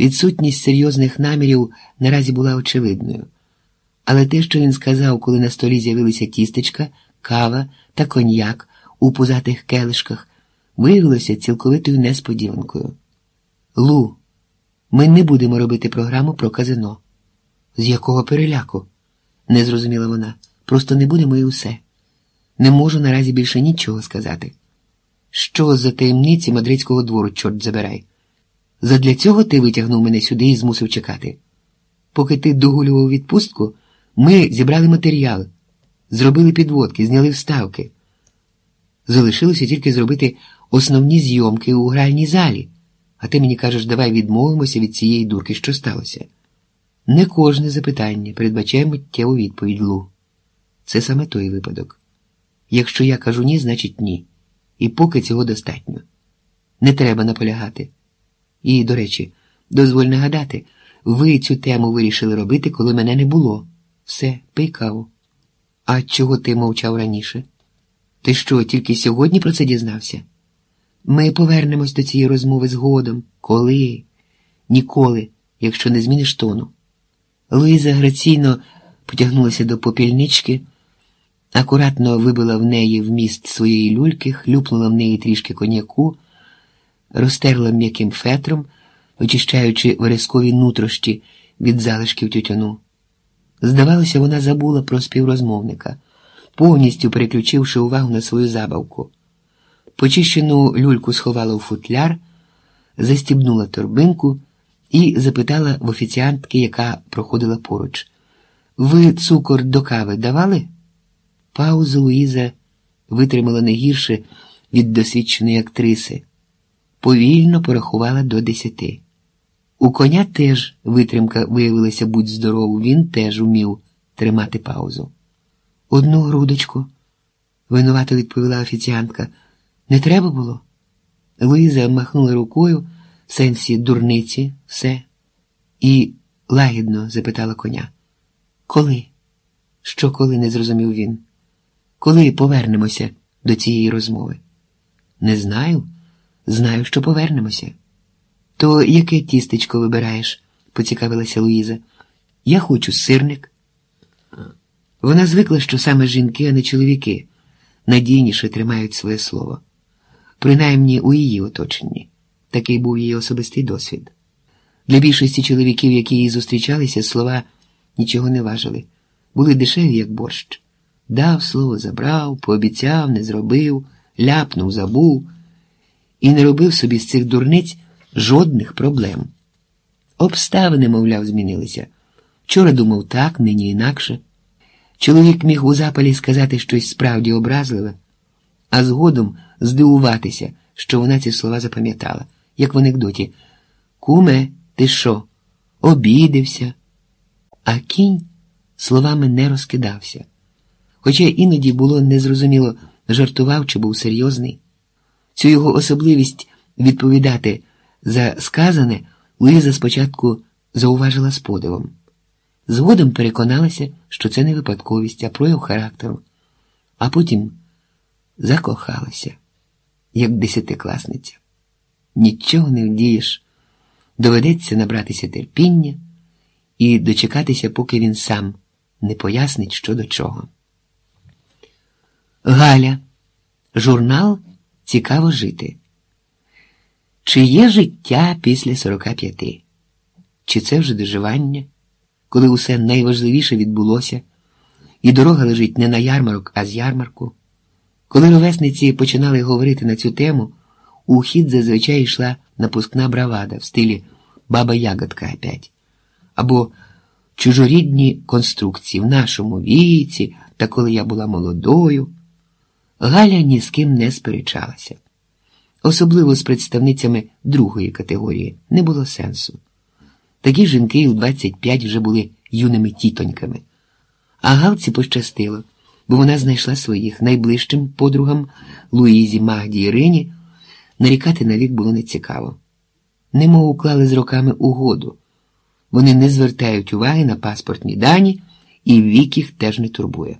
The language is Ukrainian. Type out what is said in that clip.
Відсутність серйозних намірів наразі була очевидною, але те, що він сказав, коли на столі з'явилися тістечка, кава та коньяк у пузатих келишках, виявилося цілковитою несподіванкою. Лу, ми не будемо робити програму про казино. З якого переляку? не зрозуміла вона. Просто не будемо і усе. Не можу наразі більше нічого сказати. Що за таємниці мадридського двору, чорт забирай? Задля цього ти витягнув мене сюди і змусив чекати. Поки ти догулював відпустку, ми зібрали матеріал, зробили підводки, зняли вставки. Залишилося тільки зробити основні зйомки у гральній залі, а ти мені кажеш, давай відмовимося від цієї дурки, що сталося. Не кожне запитання передбачає миттєву відповідь Лу. Це саме той випадок. Якщо я кажу ні, значить ні. І поки цього достатньо. Не треба наполягати. І, до речі, дозволь нагадати, ви цю тему вирішили робити, коли мене не було. Все, пий каву. А чого ти мовчав раніше? Ти що, тільки сьогодні про це дізнався? Ми повернемось до цієї розмови згодом. Коли? Ніколи, якщо не зміниш тону. Луїза граційно потягнулася до попільнички, акуратно вибила в неї вміст своєї люльки, хлюпнула в неї трішки коньяку, розтерла м'яким фетром, очищаючи верескові нутрощі від залишків тютюну. Здавалося, вона забула про співрозмовника, повністю переключивши увагу на свою забавку. Почищену люльку сховала у футляр, застібнула торбинку і запитала в офіціантки, яка проходила поруч. Ви цукор до кави давали? Паузу Луїза витримала не гірше від досвідченої актриси. Повільно порахувала до десяти. У коня теж витримка виявилася будь здорову, він теж умів тримати паузу. Одну грудочку, винувато відповіла офіціантка. Не треба було? Луїза махнула рукою в сенсі дурниці, все, і лагідно запитала коня. Коли? Що коли не зрозумів він? Коли повернемося до цієї розмови? Не знаю, знаю, що повернемося. То яке тістечко вибираєш? поцікавилася Луїза. Я хочу сирник. Вона звикла, що саме жінки, а не чоловіки, надійніше тримають своє слово, принаймні у її оточенні. Такий був її особистий досвід. Для більшості чоловіків, які її зустрічалися, слова нічого не важили, були дешеві, як борщ. Дав слово, забрав, пообіцяв, не зробив, ляпнув, забув і не робив собі з цих дурниць жодних проблем. Обставини, мовляв, змінилися. Вчора думав так, нині інакше. Чоловік міг у запалі сказати щось справді образливе, а згодом здивуватися, що вона ці слова запам'ятала, як в анекдоті. Куме, ти що? Обідився. А кінь словами не розкидався. Хоча іноді було незрозуміло, жартував чи був серйозний. Цю його особливість відповідати за сказане Луїза спочатку зауважила з подивом. Згодом переконалася, що це не випадковість, а прояв характеру, а потім закохалася, як десятикласниця. Нічого не вдієш, доведеться набратися терпіння і дочекатися, поки він сам не пояснить, що до чого. Галя, журнал Цікаво жити. Чи є життя після 45? Чи це вже доживання, коли усе найважливіше відбулося, і дорога лежить не на ярмарок, а з ярмарку? Коли ровесниці починали говорити на цю тему, у хід зазвичай йшла напускна бравада в стилі Баба Ягодка опять або чужорідні конструкції в нашому віці та коли я була молодою. Галя ні з ким не сперечалася. Особливо з представницями другої категорії не було сенсу. Такі жінки у 25 вже були юними тітоньками. А Галці пощастило, бо вона знайшла своїх найближчим подругам Луїзі, Магді Ірині. Нарікати на вік було нецікаво. Немов уклали з роками угоду. Вони не звертають уваги на паспортні дані, і вік їх теж не турбує.